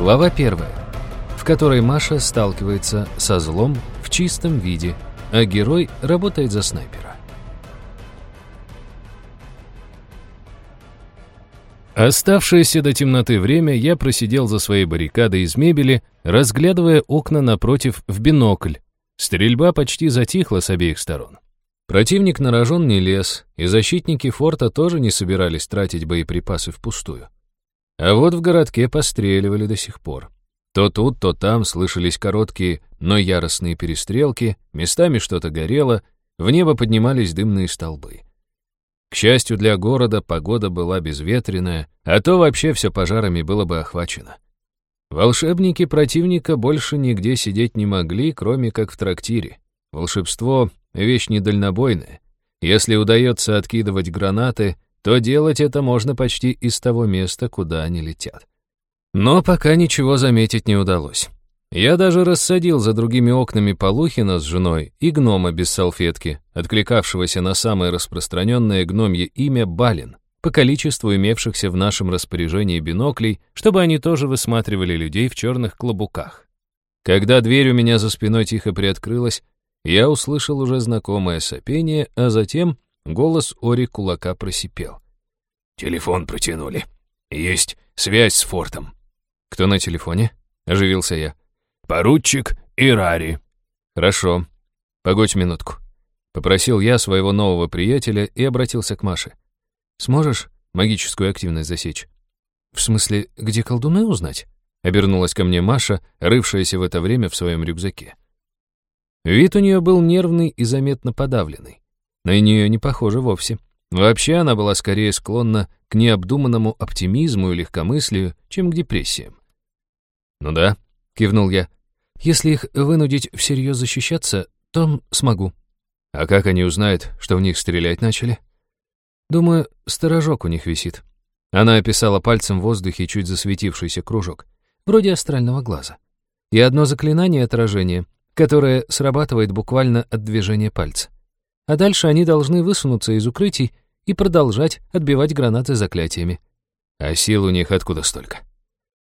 Глава первая, в которой Маша сталкивается со злом в чистом виде, а герой работает за снайпера. Оставшееся до темноты время я просидел за своей баррикадой из мебели, разглядывая окна напротив в бинокль. Стрельба почти затихла с обеих сторон. Противник на рожон не лез, и защитники форта тоже не собирались тратить боеприпасы впустую. А вот в городке постреливали до сих пор. То тут, то там слышались короткие, но яростные перестрелки, местами что-то горело, в небо поднимались дымные столбы. К счастью для города, погода была безветренная, а то вообще все пожарами было бы охвачено. Волшебники противника больше нигде сидеть не могли, кроме как в трактире. Волшебство — вещь недальнобойная. Если удается откидывать гранаты, то делать это можно почти из того места, куда они летят. Но пока ничего заметить не удалось. Я даже рассадил за другими окнами Полухина с женой и гнома без салфетки, откликавшегося на самое распространенное гномье имя Балин, по количеству имевшихся в нашем распоряжении биноклей, чтобы они тоже высматривали людей в черных клобуках. Когда дверь у меня за спиной тихо приоткрылась, я услышал уже знакомое сопение, а затем голос Ори кулака просипел. «Телефон протянули. Есть связь с фортом». «Кто на телефоне?» — оживился я. Поручик Ирари». «Хорошо. Погодь минутку». Попросил я своего нового приятеля и обратился к Маше. «Сможешь магическую активность засечь?» «В смысле, где колдуны узнать?» Обернулась ко мне Маша, рывшаяся в это время в своем рюкзаке. Вид у нее был нервный и заметно подавленный. На нее не похоже вовсе. Вообще она была скорее склонна к необдуманному оптимизму и легкомыслию, чем к депрессиям. «Ну да», — кивнул я, если их вынудить всерьез защищаться, то смогу. А как они узнают, что в них стрелять начали? Думаю, сторожок у них висит. Она описала пальцем в воздухе чуть засветившийся кружок, вроде астрального глаза. И одно заклинание отражения, которое срабатывает буквально от движения пальца. А дальше они должны высунуться из укрытий и продолжать отбивать гранаты заклятиями. А сил у них откуда столько?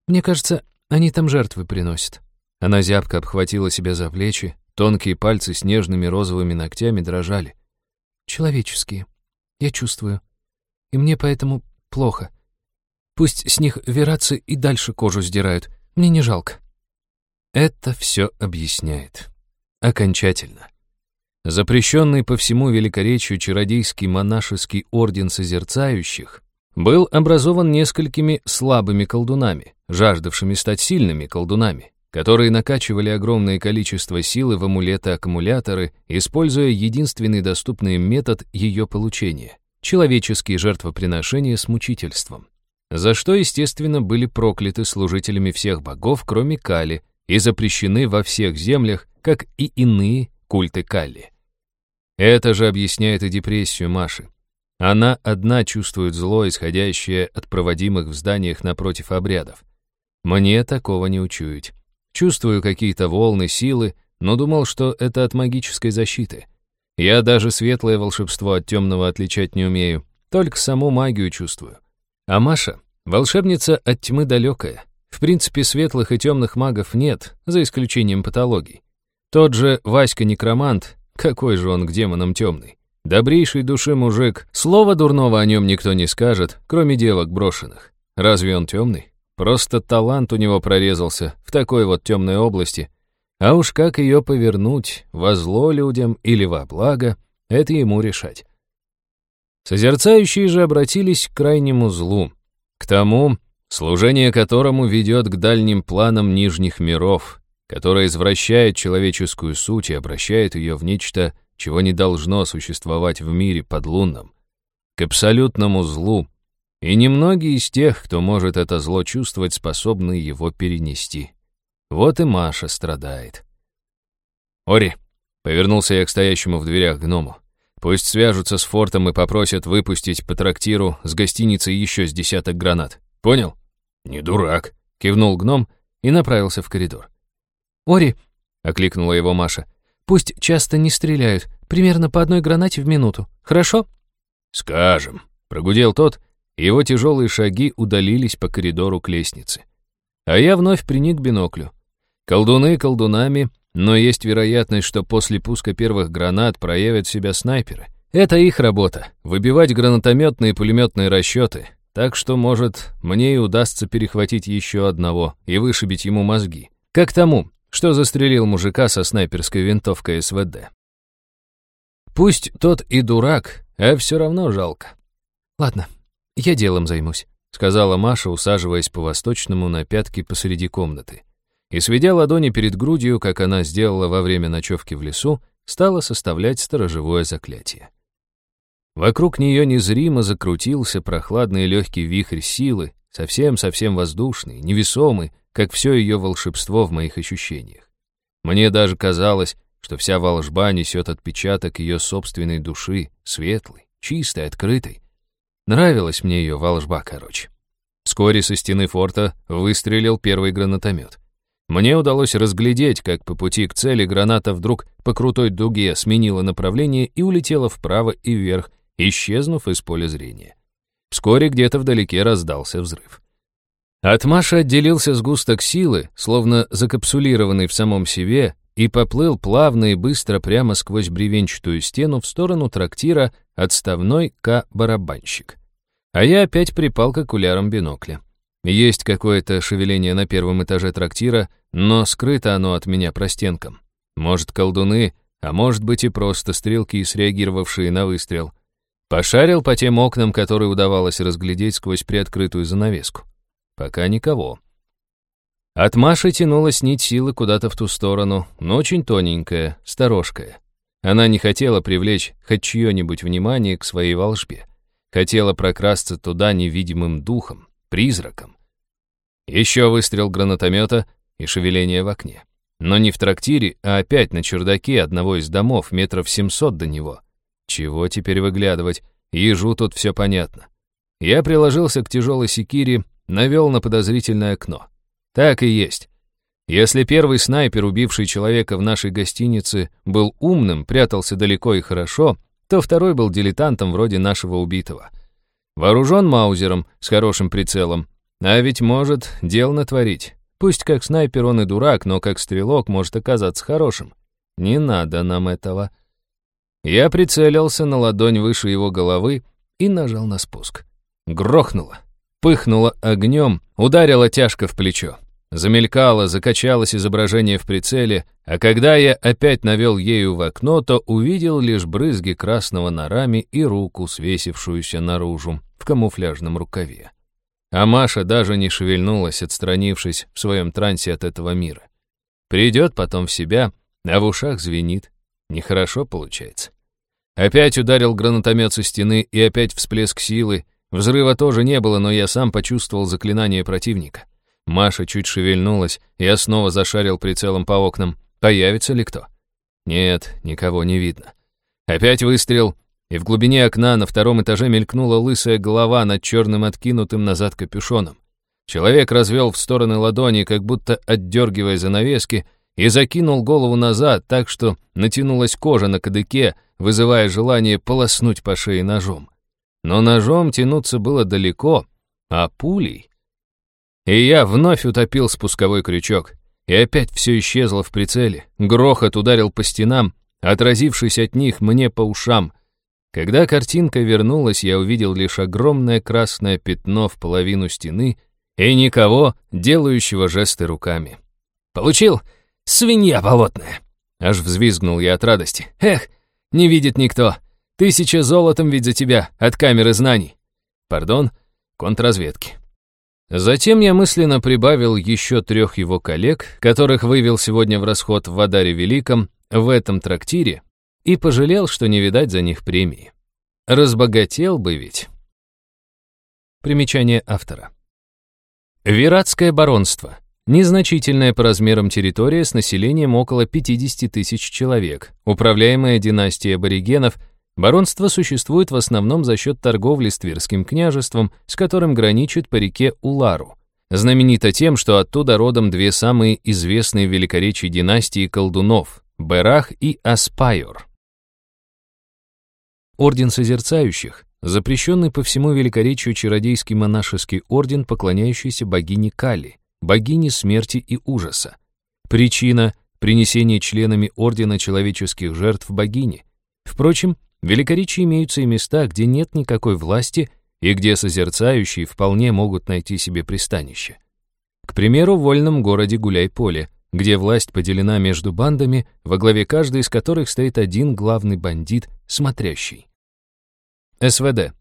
Мне кажется, они там жертвы приносят. Она зябко обхватила себя за плечи, тонкие пальцы с нежными розовыми ногтями дрожали. «Человеческие. Я чувствую. И мне поэтому плохо. Пусть с них верацы и дальше кожу сдирают. Мне не жалко». Это все объясняет. Окончательно. Запрещенный по всему великоречию чародейский монашеский орден созерцающих был образован несколькими слабыми колдунами, жаждавшими стать сильными колдунами, которые накачивали огромное количество силы в амулеты-аккумуляторы, используя единственный доступный метод ее получения — человеческие жертвоприношения с мучительством. За что, естественно, были прокляты служителями всех богов, кроме Кали, и запрещены во всех землях, как и иные культы Кали. Это же объясняет и депрессию Маши. Она одна чувствует зло, исходящее от проводимых в зданиях напротив обрядов. Мне такого не учуять. Чувствую какие-то волны силы, но думал, что это от магической защиты. Я даже светлое волшебство от темного отличать не умею, только саму магию чувствую. А Маша — волшебница от тьмы далекая. В принципе, светлых и темных магов нет, за исключением патологий. Тот же Васька-некромант, какой же он к демонам темный. Добрейший души мужик, слова дурного о нем никто не скажет, кроме девок брошенных. Разве он темный? Просто талант у него прорезался в такой вот темной области. А уж как ее повернуть, во зло людям или во благо, это ему решать. Созерцающие же обратились к крайнему злу, к тому, служение которому ведет к дальним планам нижних миров, которое извращает человеческую суть и обращает ее в нечто, чего не должно существовать в мире подлунном, к абсолютному злу, и немногие из тех, кто может это зло чувствовать, способны его перенести. Вот и Маша страдает. «Ори», — повернулся я к стоящему в дверях гному, «пусть свяжутся с фортом и попросят выпустить по трактиру с гостиницы еще с десяток гранат. Понял?» «Не дурак», — кивнул гном и направился в коридор. «Ори», — окликнула его Маша, «пусть часто не стреляют, примерно по одной гранате в минуту, хорошо?» «Скажем», — прогудел тот, его тяжелые шаги удалились по коридору к лестнице. А я вновь приник к биноклю. Колдуны колдунами, но есть вероятность, что после пуска первых гранат проявят себя снайперы. Это их работа — выбивать гранатометные и пулеметные расчеты, так что, может, мне и удастся перехватить еще одного и вышибить ему мозги. Как тому, что застрелил мужика со снайперской винтовкой СВД. Пусть тот и дурак, а все равно жалко. «Ладно, я делом займусь», — сказала Маша, усаживаясь по-восточному на пятки посреди комнаты. И, сведя ладони перед грудью, как она сделала во время ночевки в лесу, стала составлять сторожевое заклятие. Вокруг нее незримо закрутился прохладный легкий вихрь силы, совсем-совсем воздушный, невесомый, как все ее волшебство в моих ощущениях. Мне даже казалось, что вся волжба несет отпечаток ее собственной души, светлой, чистой, открытой. Нравилась мне ее волжба, короче. Вскоре со стены форта выстрелил первый гранатомет. Мне удалось разглядеть, как по пути к цели граната вдруг по крутой дуге сменила направление и улетела вправо и вверх, исчезнув из поля зрения. Вскоре где-то вдалеке раздался взрыв. От Маши отделился сгусток силы, словно закапсулированный в самом себе, и поплыл плавно и быстро прямо сквозь бревенчатую стену в сторону трактира отставной К-барабанщик. А я опять припал к окулярам бинокля. Есть какое-то шевеление на первом этаже трактира, но скрыто оно от меня простенком. Может, колдуны, а может быть и просто стрелки, среагировавшие на выстрел. Пошарил по тем окнам, которые удавалось разглядеть сквозь приоткрытую занавеску. Пока никого. От Маши тянулась нить силы куда-то в ту сторону, но очень тоненькая, сторожкая. Она не хотела привлечь хоть чье-нибудь внимание к своей волшбе. Хотела прокрасться туда невидимым духом, призраком. Еще выстрел гранатомета и шевеление в окне. Но не в трактире, а опять на чердаке одного из домов, метров семьсот до него. Чего теперь выглядывать? Ежу тут все понятно. Я приложился к тяжелой секире, навел на подозрительное окно. Так и есть. Если первый снайпер, убивший человека в нашей гостинице, был умным, прятался далеко и хорошо, то второй был дилетантом вроде нашего убитого. Вооружен маузером с хорошим прицелом, а ведь может дел натворить. Пусть как снайпер он и дурак, но как стрелок может оказаться хорошим. Не надо нам этого. Я прицелился на ладонь выше его головы и нажал на спуск. Грохнуло пыхнула огнем, ударила тяжко в плечо. Замелькало, закачалось изображение в прицеле, а когда я опять навел ею в окно, то увидел лишь брызги красного на раме и руку, свесившуюся наружу, в камуфляжном рукаве. А Маша даже не шевельнулась, отстранившись в своем трансе от этого мира. Придет потом в себя, а в ушах звенит. Нехорошо получается. Опять ударил гранатомет со стены, и опять всплеск силы, Взрыва тоже не было, но я сам почувствовал заклинание противника. Маша чуть шевельнулась, я снова зашарил прицелом по окнам. Появится ли кто? Нет, никого не видно. Опять выстрел, и в глубине окна на втором этаже мелькнула лысая голова над черным откинутым назад капюшоном. Человек развел в стороны ладони, как будто отдергивая занавески, и закинул голову назад так, что натянулась кожа на кадыке, вызывая желание полоснуть по шее ножом. Но ножом тянуться было далеко, а пулей... И я вновь утопил спусковой крючок, и опять все исчезло в прицеле. Грохот ударил по стенам, отразившись от них мне по ушам. Когда картинка вернулась, я увидел лишь огромное красное пятно в половину стены и никого, делающего жесты руками. «Получил? Свинья болотная!» Аж взвизгнул я от радости. «Эх, не видит никто!» Тысяча золотом ведь за тебя от камеры знаний. Пардон, контрразведки. Затем я мысленно прибавил еще трех его коллег, которых вывел сегодня в расход в Адаре Великом, в этом трактире, и пожалел, что не видать за них премии. Разбогател бы ведь. Примечание автора. Виратское баронство. Незначительная по размерам территория с населением около 50 тысяч человек, управляемая династией аборигенов – Баронство существует в основном за счет торговли с Тверским княжеством, с которым граничит по реке Улару. Знаменито тем, что оттуда родом две самые известные в Великоречии династии колдунов – Берах и Аспайор. Орден Созерцающих – запрещенный по всему Великоречию чародейский монашеский орден, поклоняющийся богине Кали, богини смерти и ужаса. Причина — принесение членами Ордена человеческих жертв богини. Впрочем, в имеются и места, где нет никакой власти и где созерцающие вполне могут найти себе пристанище. К примеру, в вольном городе Гуляй-Поле, где власть поделена между бандами, во главе каждой из которых стоит один главный бандит, смотрящий. СВД.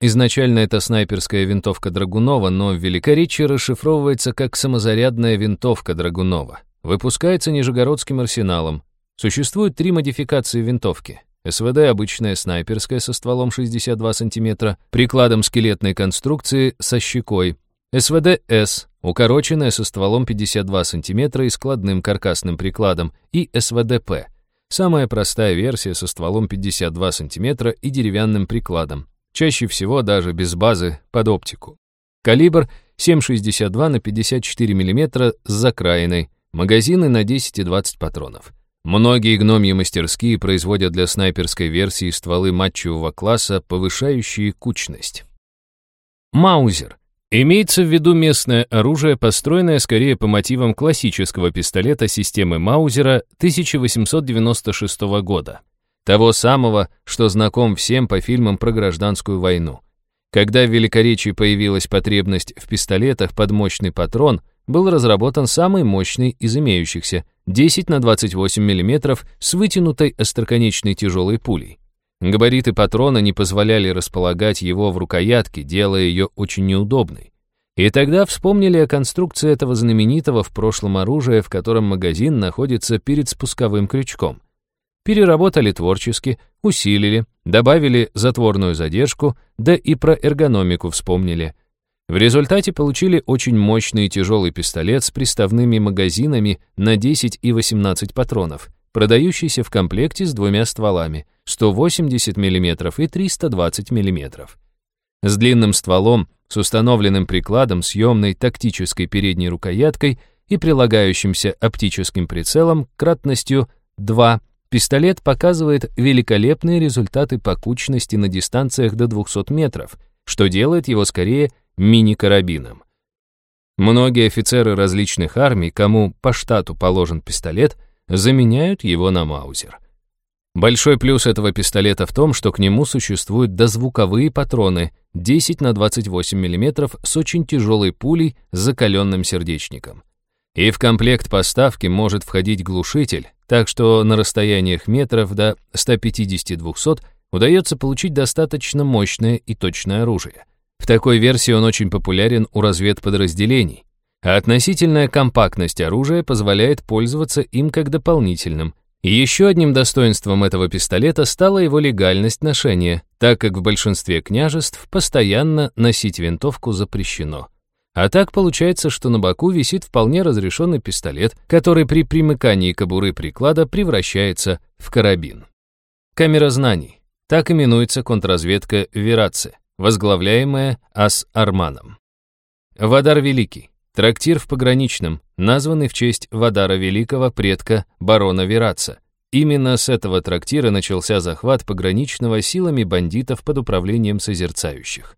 Изначально это снайперская винтовка Драгунова, но в Великоречии расшифровывается как самозарядная винтовка Драгунова. Выпускается Нижегородским арсеналом. Существует три модификации винтовки. СВД обычная снайперская со стволом 62 см, прикладом скелетной конструкции со щекой. СВД-С укороченная со стволом 52 см и складным каркасным прикладом. И СВД-П самая простая версия со стволом 52 см и деревянным прикладом. Чаще всего даже без базы под оптику. Калибр 7,62 на 54 мм с закраиной. Магазины на 10 и 20 патронов. Многие гномьи мастерские производят для снайперской версии стволы матчевого класса, повышающие кучность. Маузер. Имеется в виду местное оружие, построенное скорее по мотивам классического пистолета системы Маузера 1896 года. Того самого, что знаком всем по фильмам про гражданскую войну. Когда в Великоречии появилась потребность в пистолетах под мощный патрон, был разработан самый мощный из имеющихся 10 на 28 мм с вытянутой остроконечной тяжелой пулей. Габариты патрона не позволяли располагать его в рукоятке, делая ее очень неудобной. И тогда вспомнили о конструкции этого знаменитого в прошлом оружия, в котором магазин находится перед спусковым крючком. Переработали творчески, усилили, добавили затворную задержку, да и про эргономику вспомнили – в результате получили очень мощный и тяжелый пистолет с приставными магазинами на 10 и 18 патронов, продающийся в комплекте с двумя стволами 180 мм и 320 мм. С длинным стволом, с установленным прикладом, съемной тактической передней рукояткой и прилагающимся оптическим прицелом кратностью 2 Пистолет показывает великолепные результаты по кучности на дистанциях до 200 метров, что делает его скорее мини-карабином. Многие офицеры различных армий, кому по штату положен пистолет, заменяют его на маузер. Большой плюс этого пистолета в том, что к нему существуют дозвуковые патроны 10 на 28 мм с очень тяжелой пулей с закаленным сердечником. И в комплект поставки может входить глушитель, так что на расстояниях метров до 150-200 удается получить достаточно мощное и точное оружие. В такой версии он очень популярен у разведподразделений, а относительная компактность оружия позволяет пользоваться им как дополнительным. И еще одним достоинством этого пистолета стала его легальность ношения, так как в большинстве княжеств постоянно носить винтовку запрещено. А так получается, что на боку висит вполне разрешенный пистолет, который при примыкании кобуры приклада превращается в карабин. Камера знаний. Так именуется контрразведка Вераце возглавляемая Ас-Арманом. Вадар Великий. Трактир в Пограничном, названный в честь Вадара Великого, предка барона Вераца. Именно с этого трактира начался захват пограничного силами бандитов под управлением созерцающих.